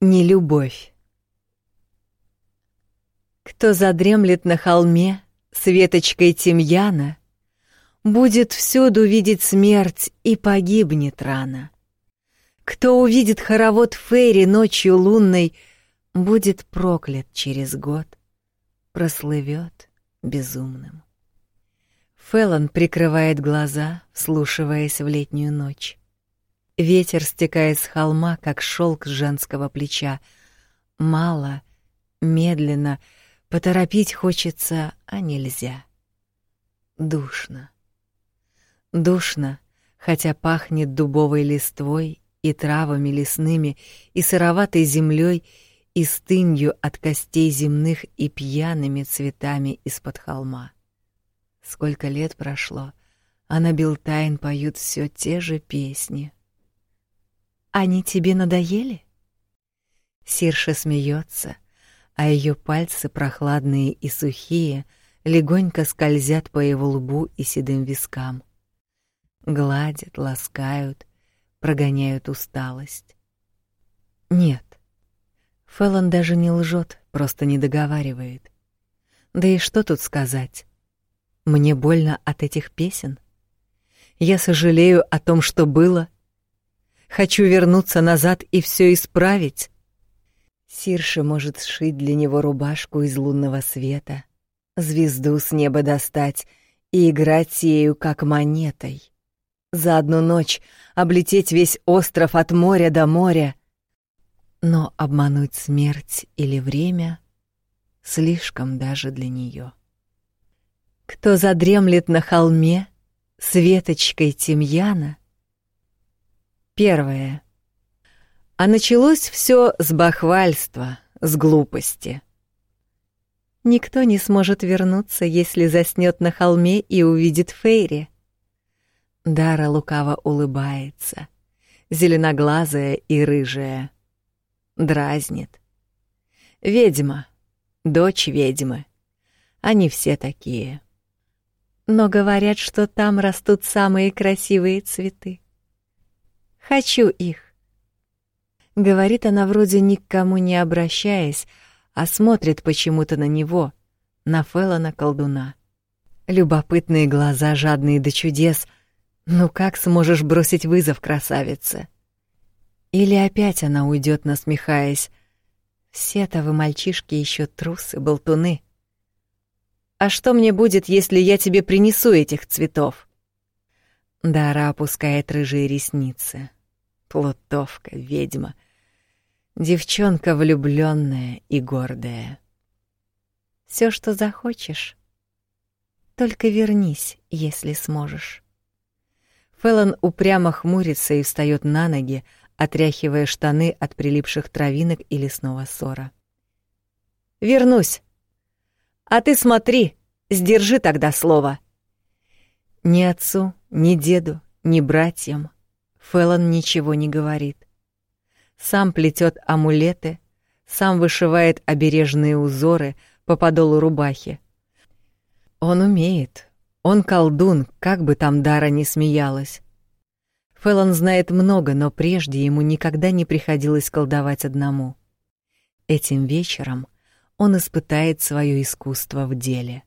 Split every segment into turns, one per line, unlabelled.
не любовь. Кто задремлет на холме с веточкой тимьяна, Будет всюду видеть смерть и погибнет рано. Кто увидит хоровод Фейри ночью лунной, Будет проклят через год, прослывет безумным. Феллон прикрывает глаза, вслушиваясь в летнюю ночь. Ветер стекает с холма, как шелк с женского плеча. Мало, медленно, поторопить хочется, а нельзя. Душно. Душно, хотя пахнет дубовой листвой и травами лесными, и сыроватой землей, и стынью от костей земных и пьяными цветами из-под холма. Сколько лет прошло, а на Билтайн поют все те же песни. Они тебе надоели? Сирша смеется, а ее пальцы прохладные и сухие легонько скользят по его лбу и седым вискам. Гладят, ласкают, прогоняют усталость. Нет. Феллон даже не лжет, просто не договаривает. Да и что тут сказать? Мне больно от этих песен. Я сожалею о том, что было, Хочу вернуться назад и все исправить. Сирша может сшить для него рубашку из лунного света, звезду с неба достать и играть ею как монетой. За одну ночь облететь весь остров от моря до моря. Но обмануть смерть или время слишком даже для нее. Кто задремлет на холме с веточкой тимьяна — Первое. А началось все с бахвальства, с глупости. Никто не сможет вернуться, если заснет на холме и увидит Фейри. Дара лукаво улыбается, зеленоглазая и рыжая. Дразнит. Ведьма, дочь ведьмы. Они все такие. Но говорят, что там растут самые красивые цветы. Хочу их. Говорит она вроде ни к кому не обращаясь, а смотрит почему-то на него, на Феллона колдуна. Любопытные глаза, жадные до чудес. Ну как сможешь бросить вызов красавице? Или опять она уйдет, насмехаясь. Все-то вы, мальчишки, еще трусы, болтуны. А что мне будет, если я тебе принесу этих цветов? Дара опускает рыжие ресницы. Плутовка, ведьма. Девчонка влюбленная и гордая. Все, что захочешь. Только вернись, если сможешь. Феллон упрямо хмурится и встает на ноги, отряхивая штаны от прилипших травинок и лесного ссора. «Вернусь! А ты смотри, сдержи тогда слово!» Ни отцу, ни деду, ни братьям Фэллон ничего не говорит. Сам плетет амулеты, сам вышивает обережные узоры по подолу рубахи. Он умеет. Он колдун, как бы там Дара не смеялась. Фэллон знает много, но прежде ему никогда не приходилось колдовать одному. Этим вечером он испытает свое искусство в деле.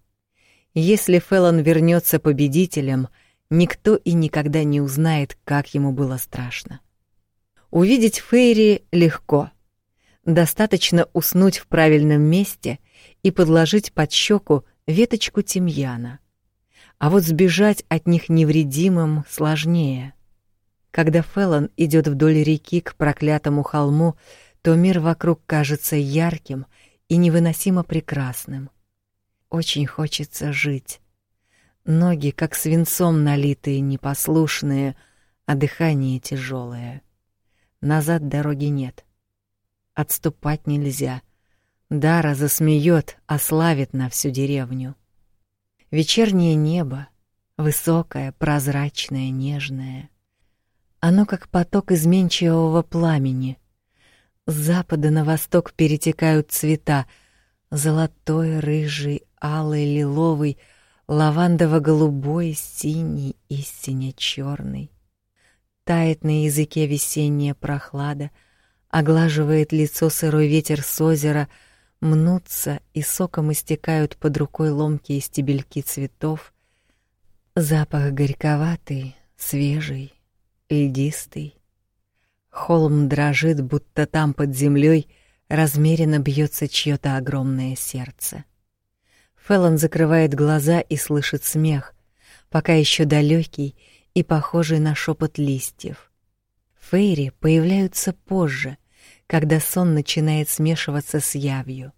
Если Фэллон вернется победителем — никто и никогда не узнает, как ему было страшно. Увидеть Фейри легко. Достаточно уснуть в правильном месте и подложить под щеку веточку тимьяна. А вот сбежать от них невредимым сложнее. Когда Феллон идет вдоль реки к проклятому холму, то мир вокруг кажется ярким и невыносимо прекрасным. Очень хочется жить, Ноги, как свинцом налитые, непослушные, а дыхание тяжелое. Назад дороги нет. Отступать нельзя. Дара засмеет, ославит на всю деревню. Вечернее небо, высокое, прозрачное, нежное. Оно как поток изменчивого пламени. С запада на восток перетекают цвета: золотой, рыжий, алый, лиловый — лавандово-голубой, синий и сине-черный. Тает на языке весенняя прохлада, Оглаживает лицо сырой ветер с озера, мнутся и соком истекают под рукой ломкие стебельки цветов. Запах горьковатый, свежий, льдистый. Холм дрожит, будто там под землей размеренно бьется чьё-то огромное сердце. Феллон закрывает глаза и слышит смех, пока еще далекий и похожий на шепот листьев. Фейри появляются позже, когда сон начинает смешиваться с явью.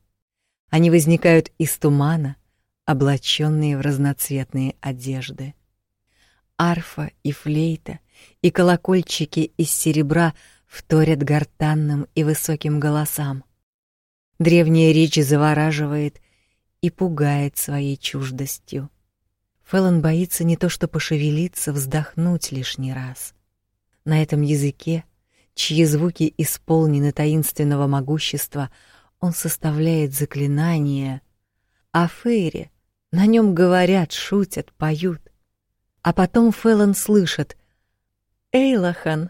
Они возникают из тумана, облаченные в разноцветные одежды. Арфа и флейта и колокольчики из серебра вторят гортанным и высоким голосам. Древняя речь завораживает и пугает своей чуждостью. Фэллон боится не то что пошевелиться, вздохнуть лишний раз. На этом языке, чьи звуки исполнены таинственного могущества, он составляет заклинания, а Фейри на нем говорят, шутят, поют. А потом Фэллон слышит «Эйлахан,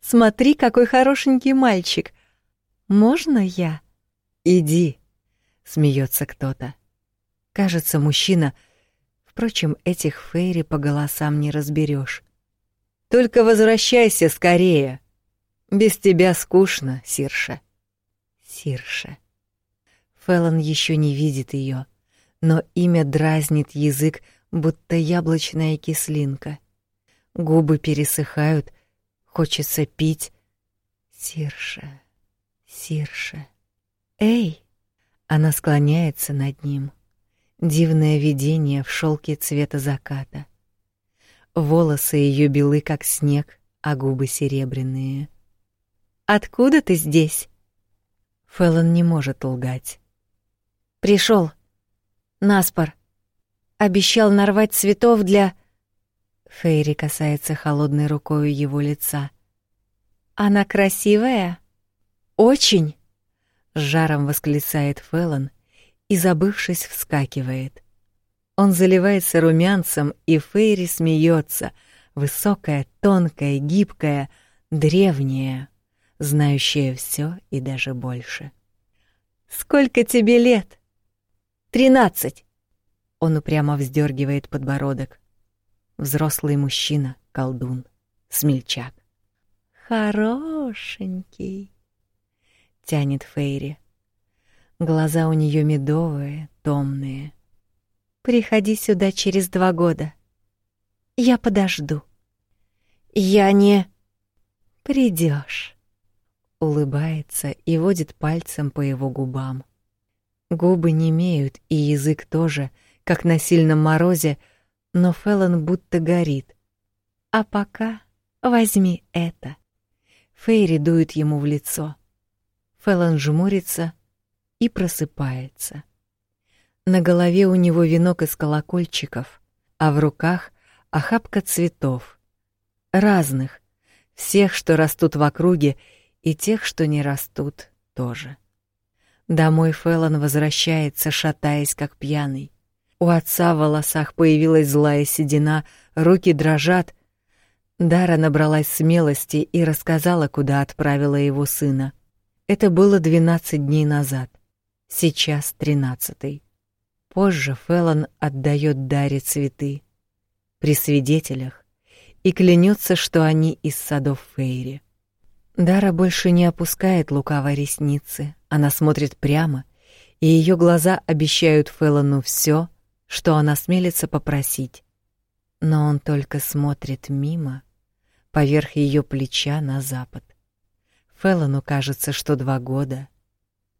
смотри, какой хорошенький мальчик! Можно я?» «Иди!» — смеется кто-то. Кажется, мужчина — Впрочем, этих фейри по голосам не разберешь. Только возвращайся скорее. Без тебя скучно, Сирша. Сирша. Феллон еще не видит ее, но имя дразнит язык, будто яблочная кислинка. Губы пересыхают, хочется пить. Сирша, Сирша. Эй! Она склоняется над ним. Дивное видение в шелке цвета заката. Волосы ее белы, как снег, а губы серебряные. «Откуда ты здесь?» Фэллон не может лгать. Пришел. Наспор. Обещал нарвать цветов для...» Фейри касается холодной рукой его лица. «Она красивая?» «Очень!» — с жаром восклицает Фэллон и, забывшись, вскакивает. Он заливается румянцем, и Фейри смеется, высокая, тонкая, гибкая, древняя, знающая все и даже больше. «Сколько тебе лет?» «Тринадцать!» Он упрямо вздергивает подбородок. Взрослый мужчина, колдун, смельчак. «Хорошенький!» — тянет Фейри. Глаза у нее медовые, томные. Приходи сюда через два года. Я подожду. Я не придешь. Улыбается и водит пальцем по его губам. Губы не имеют, и язык тоже, как на сильном морозе, но Феллон будто горит. А пока возьми это. Фейри дует ему в лицо. Феллон жмурится, и просыпается. На голове у него венок из колокольчиков, а в руках охапка цветов. Разных, всех, что растут в округе, и тех, что не растут, тоже. Домой Фэллон возвращается, шатаясь, как пьяный. У отца в волосах появилась злая седина, руки дрожат. Дара набралась смелости и рассказала, куда отправила его сына. Это было двенадцать дней назад. Сейчас тринадцатый. Позже Феллон отдает Даре цветы при свидетелях и клянется, что они из садов Фейри. Дара больше не опускает лукаво ресницы, она смотрит прямо, и ее глаза обещают Феллону все, что она смелится попросить. Но он только смотрит мимо, поверх ее плеча на запад. Феллону кажется, что два года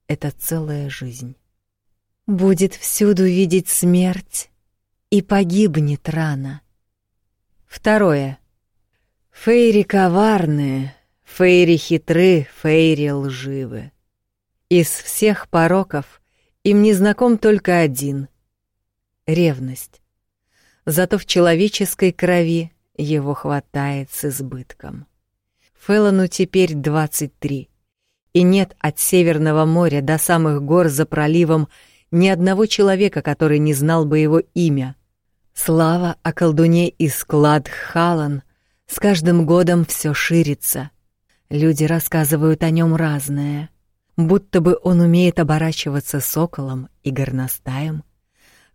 это целая жизнь. Будет всюду видеть смерть и погибнет рано. Второе. Фейри коварные, фейри хитры, фейри лживы. Из всех пороков им не знаком только один — ревность. Зато в человеческой крови его хватает с избытком. Феллону теперь двадцать три — и нет от Северного моря до самых гор за проливом ни одного человека, который не знал бы его имя. Слава о колдуне из Клад Халан с каждым годом все ширится. Люди рассказывают о нем разное, будто бы он умеет оборачиваться соколом и горностаем,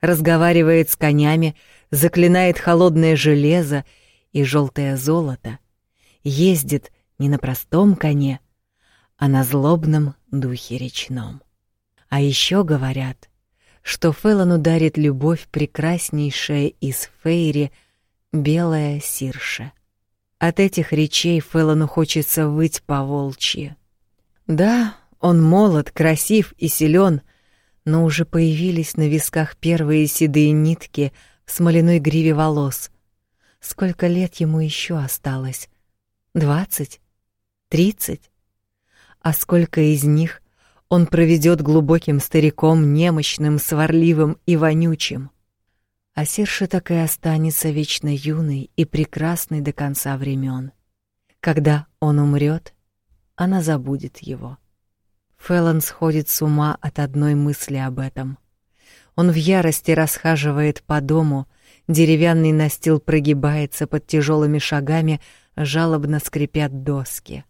разговаривает с конями, заклинает холодное железо и желтое золото, ездит не на простом коне, а на злобном духе речном. А еще говорят, что Феллон ударит любовь прекраснейшая из Фейри белая сирша. От этих речей Феллону хочется выть по волчьи. Да, он молод, красив и силен, но уже появились на висках первые седые нитки в смоляной гриве волос. Сколько лет ему еще осталось? Двадцать? Тридцать? А сколько из них он проведет глубоким стариком, немощным, сварливым и вонючим? А Серша так и останется вечно юной и прекрасной до конца времен. Когда он умрет, она забудет его. Феллон сходит с ума от одной мысли об этом. Он в ярости расхаживает по дому, деревянный настил прогибается под тяжелыми шагами, жалобно скрипят доски.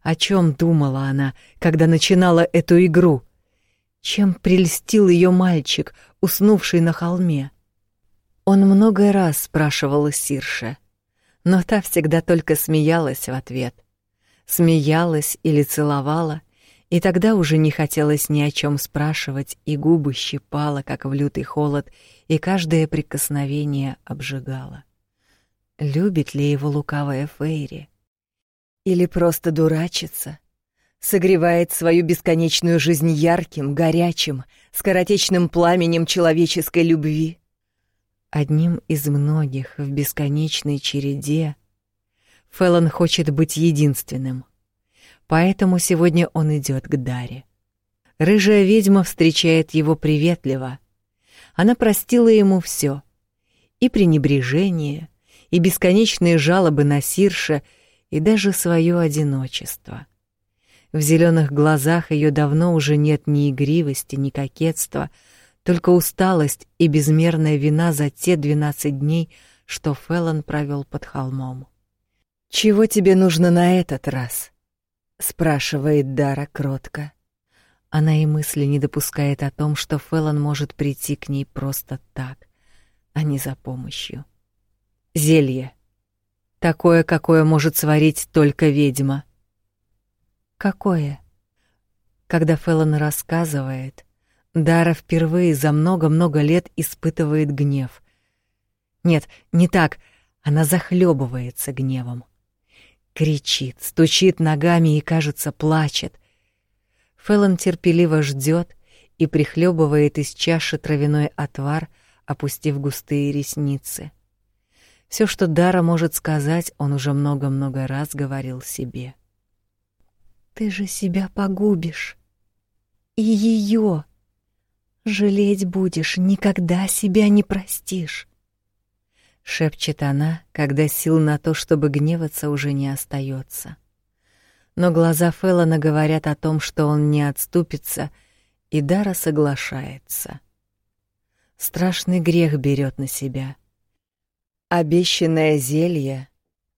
О чем думала она, когда начинала эту игру? Чем прельстил ее мальчик, уснувший на холме? Он много раз спрашивал Сирше, но та всегда только смеялась в ответ. Смеялась или целовала — и тогда уже не хотелось ни о чем спрашивать, и губы щипало, как в лютый холод, и каждое прикосновение обжигало. Любит ли его лукавая Фейри? Или просто дурачится? Согревает свою бесконечную жизнь ярким, горячим, скоротечным пламенем человеческой любви? Одним из многих в бесконечной череде Феллон хочет быть единственным — Поэтому сегодня он идет к Даре. Рыжая ведьма встречает его приветливо. Она простила ему все: и пренебрежение, и бесконечные жалобы на Сирша, и даже свое одиночество. В зеленых глазах ее давно уже нет ни игривости, ни кокетства, только усталость и безмерная вина за те двенадцать дней, что Феллон провел под холмом. «Чего тебе нужно на этот раз?» спрашивает Дара кротко. Она и мысли не допускает о том, что Феллон может прийти к ней просто так, а не за помощью. Зелье. Такое, какое может сварить только ведьма. Какое? Когда Феллон рассказывает, Дара впервые за много-много лет испытывает гнев. Нет, не так. Она захлебывается гневом. Кричит, стучит ногами и, кажется, плачет. Феллон терпеливо ждет и прихлебывает из чаши травяной отвар, опустив густые ресницы. Все, что Дара может сказать, он уже много-много раз говорил себе. «Ты же себя погубишь. И ее. Жалеть будешь, никогда себя не простишь шепчет она, когда сил на то, чтобы гневаться, уже не остается. Но глаза Феллона говорят о том, что он не отступится, и Дара соглашается. Страшный грех берет на себя. Обещанное зелье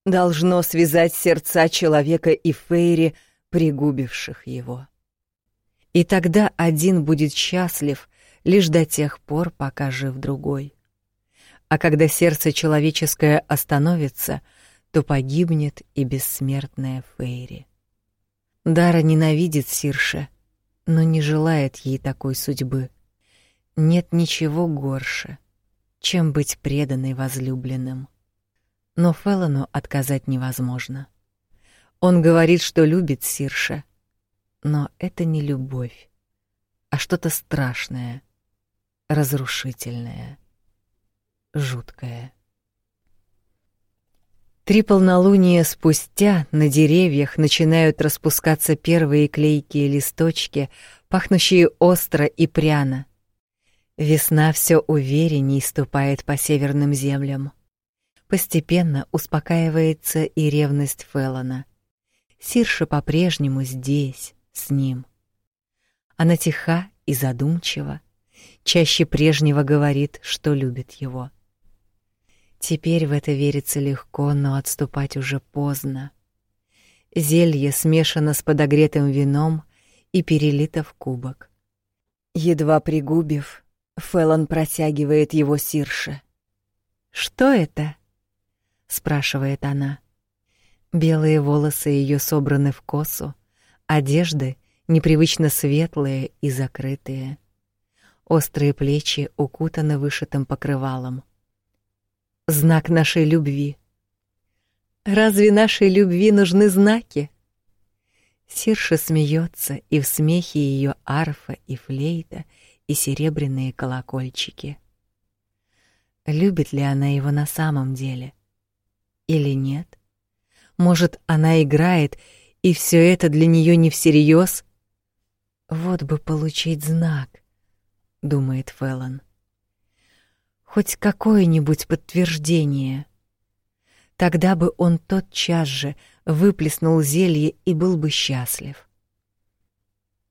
должно связать сердца человека и Фейри, пригубивших его. И тогда один будет счастлив лишь до тех пор, пока жив другой а когда сердце человеческое остановится, то погибнет и бессмертная Фейри. Дара ненавидит Сирше, но не желает ей такой судьбы. Нет ничего горше, чем быть преданной возлюбленным. Но Феллону отказать невозможно. Он говорит, что любит Сирша, но это не любовь, а что-то страшное, разрушительное жуткое. Три полнолуния спустя на деревьях начинают распускаться первые клейкие листочки, пахнущие остро и пряно. Весна все уверенней ступает по северным землям. Постепенно успокаивается и ревность Феллона. Сирша по-прежнему здесь, с ним. Она тиха и задумчива, чаще прежнего говорит, что любит его. Теперь в это верится легко, но отступать уже поздно. Зелье смешано с подогретым вином и перелито в кубок. Едва пригубив, Феллон протягивает его Сирше. «Что это?» — спрашивает она. Белые волосы ее собраны в косу, одежды непривычно светлые и закрытые. Острые плечи укутаны вышитым покрывалом. Знак нашей любви. Разве нашей любви нужны знаки? Сирша смеется, и в смехе ее арфа и флейта, и серебряные колокольчики. Любит ли она его на самом деле? Или нет? Может, она играет, и все это для нее не всерьез? Вот бы получить знак, думает Феллон. Хоть какое-нибудь подтверждение. Тогда бы он тотчас же выплеснул зелье и был бы счастлив.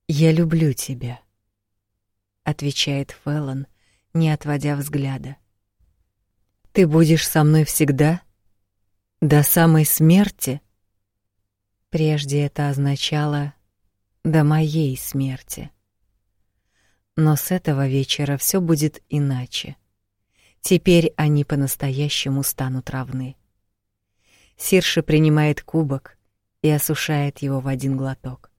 Я люблю тебя, отвечает Феллон, не отводя взгляда. Ты будешь со мной всегда? До самой смерти? Прежде это означало до моей смерти. Но с этого вечера все будет иначе. Теперь они по-настоящему станут равны. Сирша принимает кубок и осушает его в один глоток.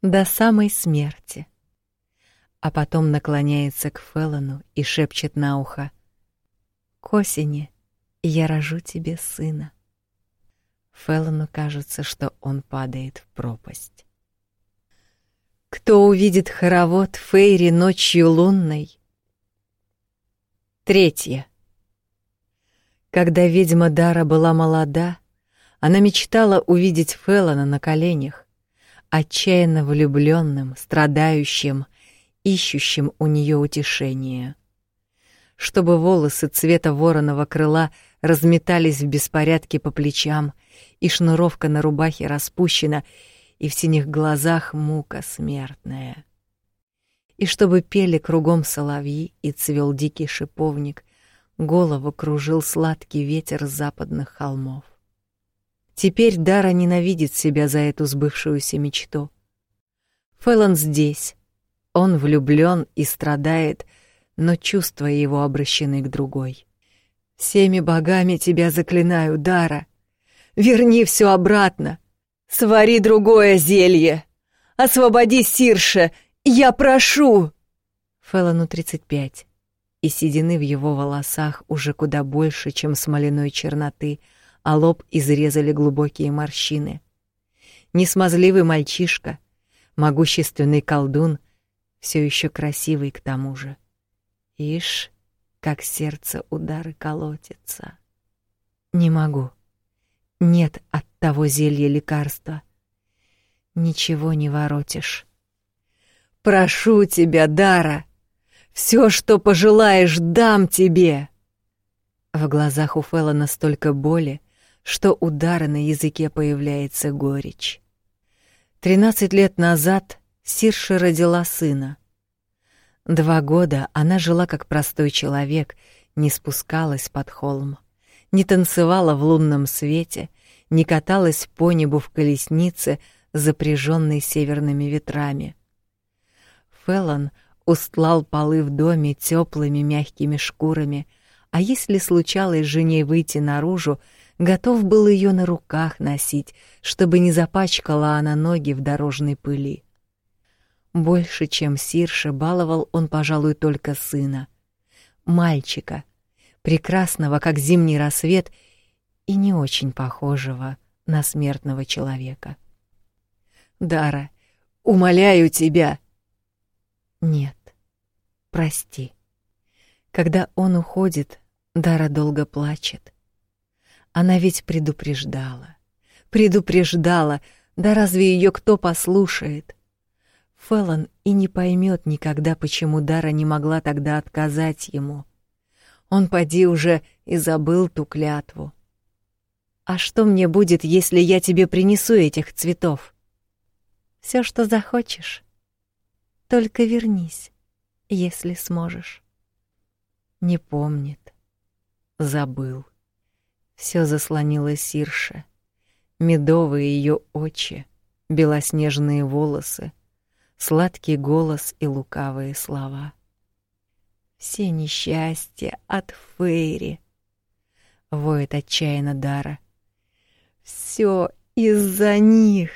До самой смерти. А потом наклоняется к Феллону и шепчет на ухо: к осени я рожу тебе сына. Феллону кажется, что он падает в пропасть. Кто увидит хоровод Фейри ночью лунной? Третье. Когда ведьма Дара была молода, она мечтала увидеть Феллона на коленях, отчаянно влюбленным, страдающим, ищущим у нее утешения чтобы волосы цвета вороного крыла разметались в беспорядке по плечам, и шнуровка на рубахе распущена, и в синих глазах мука смертная. И чтобы пели кругом соловьи и цвел дикий шиповник, голову кружил сладкий ветер западных холмов. Теперь Дара ненавидит себя за эту сбывшуюся мечту. Фэллон здесь. Он влюблён и страдает, но чувства его обращены к другой. «Всеми богами тебя заклинаю, Дара! Верни все обратно! Свари другое зелье! Освободи Сирше! Я прошу!» Феллону 35, и седины в его волосах уже куда больше, чем смоляной черноты, а лоб изрезали глубокие морщины. Несмазливый мальчишка, могущественный колдун, все еще красивый к тому же. Ишь, как сердце удары колотится. Не могу. Нет от того зелья лекарства. Ничего не воротишь. Прошу тебя, Дара, все, что пожелаешь, дам тебе. В глазах у Фэла настолько боли, что у Дара на языке появляется горечь. Тринадцать лет назад Сирша родила сына — Два года она жила как простой человек, не спускалась под холм, не танцевала в лунном свете, не каталась по небу в колеснице, запряженной северными ветрами. Феллон устлал полы в доме теплыми мягкими шкурами, а если случалось жене выйти наружу, готов был ее на руках носить, чтобы не запачкала она ноги в дорожной пыли. Больше, чем Сирша, баловал он, пожалуй, только сына. Мальчика, прекрасного, как зимний рассвет, и не очень похожего на смертного человека. «Дара, умоляю тебя!» «Нет, прости». Когда он уходит, Дара долго плачет. Она ведь предупреждала, предупреждала, да разве ее кто послушает? Феллон и не поймет никогда, почему Дара не могла тогда отказать ему. Он поди уже и забыл ту клятву. А что мне будет, если я тебе принесу этих цветов? Все, что захочешь. Только вернись, если сможешь. Не помнит. Забыл. Все заслонила Сирша. медовые ее очи, белоснежные волосы, сладкий голос и лукавые слова. Все несчастья от Фейри. Воет отчаянно Дара. Все из-за них.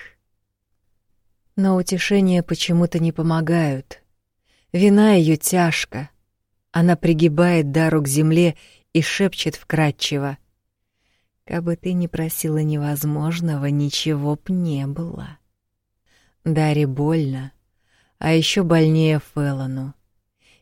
Но утешения почему-то не помогают. Вина ее тяжка. Она пригибает Дару к земле и шепчет вкрадчиво. «Кабы ты не просила невозможного, ничего б не было». Даре больно, а еще больнее Феллону.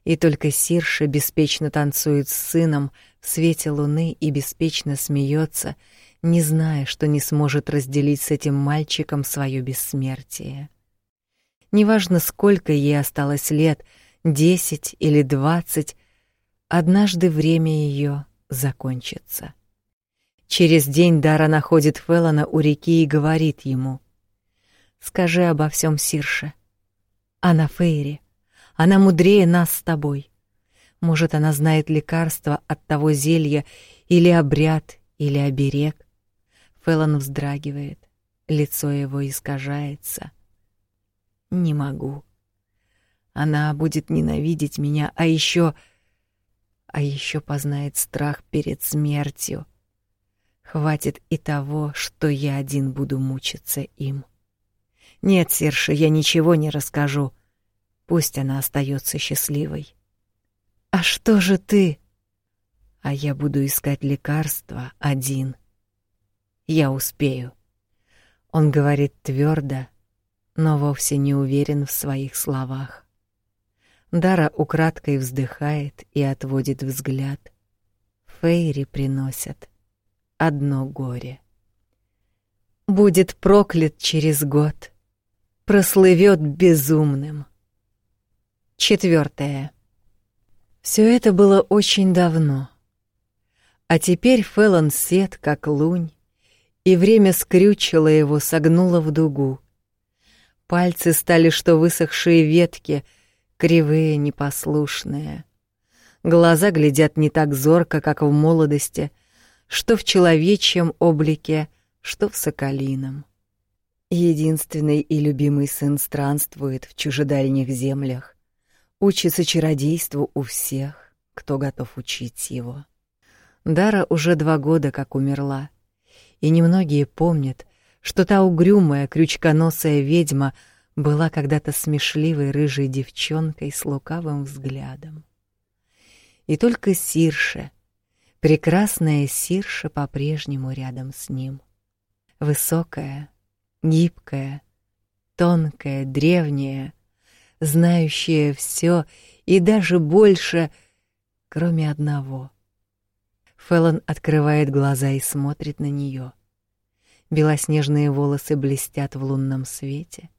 И только Сирша беспечно танцует с сыном в свете луны и беспечно смеется, не зная, что не сможет разделить с этим мальчиком свое бессмертие. Неважно, сколько ей осталось лет, десять или двадцать, однажды время ее закончится. Через день Дара находит Феллона у реки и говорит ему: "Скажи обо всем Сирше. Она Фейри. Она мудрее нас с тобой. Может, она знает лекарство от того зелья или обряд, или оберег. Феллон вздрагивает, лицо его искажается. Не могу. Она будет ненавидеть меня, а еще, а еще познает страх перед смертью. Хватит и того, что я один буду мучиться им. Нет, Серша, я ничего не расскажу. Пусть она остается счастливой. А что же ты? А я буду искать лекарства один. Я успею. Он говорит твердо, но вовсе не уверен в своих словах. Дара украдкой вздыхает и отводит взгляд. Фейри приносят одно горе. Будет проклят через год, прослывет безумным. Четвертое. Все это было очень давно. А теперь Феллон сед, как лунь, и время скрючило его, согнуло в дугу. Пальцы стали, что высохшие ветки, кривые, непослушные. Глаза глядят не так зорко, как в молодости, что в человечьем облике, что в соколином. Единственный и любимый сын странствует в чужедальних землях, учится чародейству у всех, кто готов учить его. Дара уже два года как умерла, и немногие помнят, что та угрюмая крючконосая ведьма была когда-то смешливой рыжей девчонкой с лукавым взглядом. И только Сирша, прекрасная Сирша по-прежнему рядом с ним. Высокая, гибкая, тонкая, древняя, знающая все и даже больше, кроме одного. Феллон открывает глаза и смотрит на нее. Белоснежные волосы блестят в лунном свете.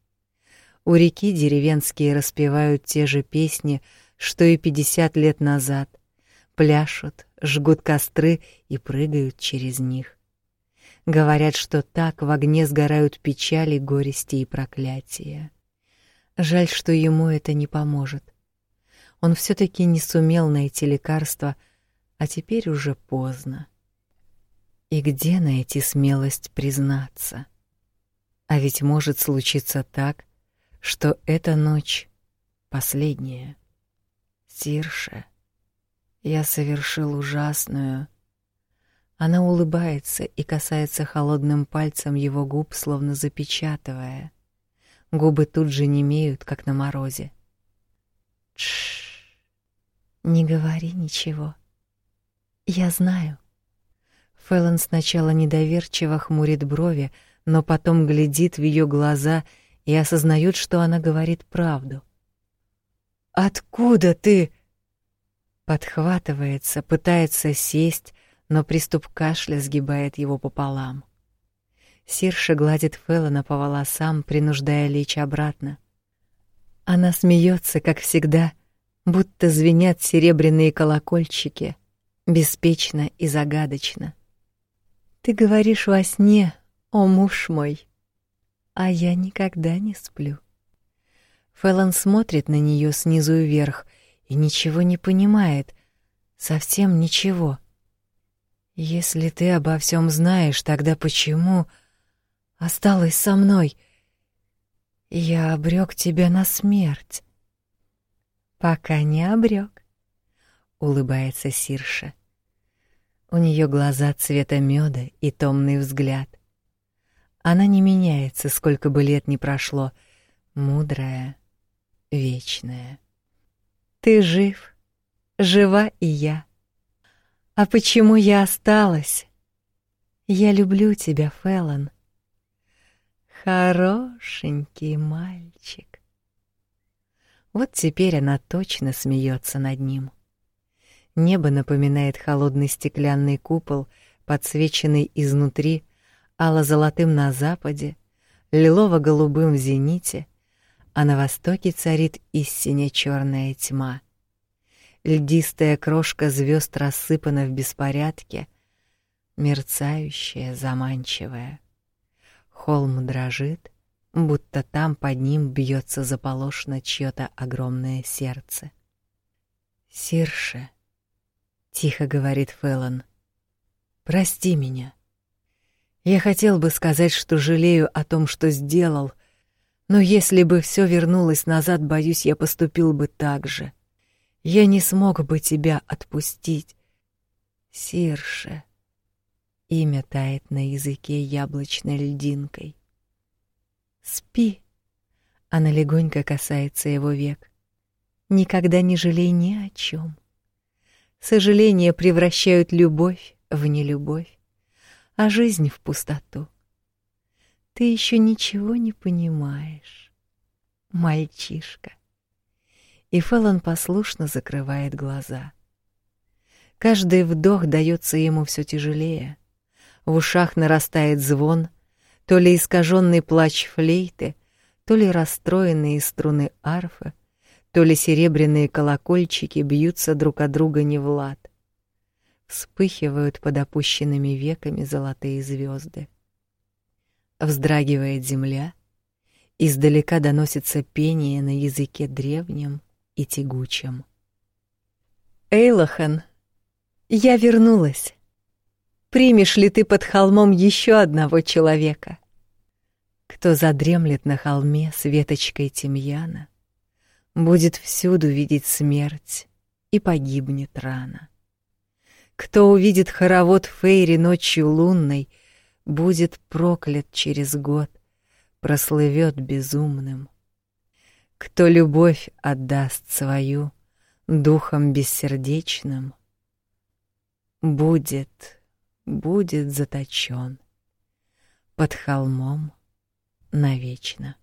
У реки деревенские распевают те же песни, что и пятьдесят лет назад, пляшут, жгут костры и прыгают через них. Говорят, что так в огне сгорают печали, горести и проклятия. Жаль, что ему это не поможет. Он все таки не сумел найти лекарство, а теперь уже поздно. И где найти смелость признаться? А ведь может случиться так, что эта ночь последняя. Сирша, я совершил ужасную. Она улыбается и касается холодным пальцем его губ, словно запечатывая. Губы тут же немеют, как на морозе. Тш. Не говори ничего. Я знаю. Фэллон сначала недоверчиво хмурит брови, но потом глядит в ее глаза и осознает, что она говорит правду. Откуда ты? Подхватывается, пытается сесть, но приступ кашля сгибает его пополам. Сирша гладит Феллона по волосам, принуждая лечь обратно. Она смеется, как всегда, будто звенят серебряные колокольчики, беспечно и загадочно. Ты говоришь во сне, о муж мой, а я никогда не сплю. Феллон смотрит на нее снизу вверх и ничего не понимает, совсем ничего. Если ты обо всем знаешь, тогда почему осталась со мной. Я обрек тебя на смерть. Пока не обрек, улыбается Сирша. У нее глаза цвета меда и томный взгляд. Она не меняется, сколько бы лет ни прошло, мудрая, вечная. Ты жив, жива и я. А почему я осталась? Я люблю тебя, Феллон. Хорошенький мальчик. Вот теперь она точно смеется над ним. Небо напоминает холодный стеклянный купол, подсвеченный изнутри ало-золотым на западе, лилово-голубым в зените, а на востоке царит истинно черная тьма. Льдистая крошка звезд рассыпана в беспорядке, мерцающая, заманчивая. Холм дрожит, будто там под ним бьется заполошно чьё-то огромное сердце. «Сирше», — тихо говорит Фэллон, — «прости меня». Я хотел бы сказать, что жалею о том, что сделал, но если бы все вернулось назад, боюсь, я поступил бы так же. Я не смог бы тебя отпустить. Сирше. Имя тает на языке яблочной льдинкой. Спи. Она легонько касается его век. Никогда не жалей ни о чем. Сожаления превращают любовь в нелюбовь а жизнь в пустоту. Ты еще ничего не понимаешь, мальчишка. И Фэллон послушно закрывает глаза. Каждый вдох дается ему все тяжелее. В ушах нарастает звон, то ли искаженный плач флейты, то ли расстроенные струны арфы, то ли серебряные колокольчики бьются друг от друга не в лад вспыхивают под опущенными веками золотые звезды. Вздрагивает земля, издалека доносится пение на языке древнем и тягучем. Эйлахан, я вернулась. Примешь ли ты под холмом еще одного человека? Кто задремлет на холме с веточкой тимьяна, будет всюду видеть смерть и погибнет рано. Кто увидит хоровод Фейри ночью лунной, будет проклят через год, прослывет безумным. Кто любовь отдаст свою духом бессердечным, будет, будет заточен под холмом навечно.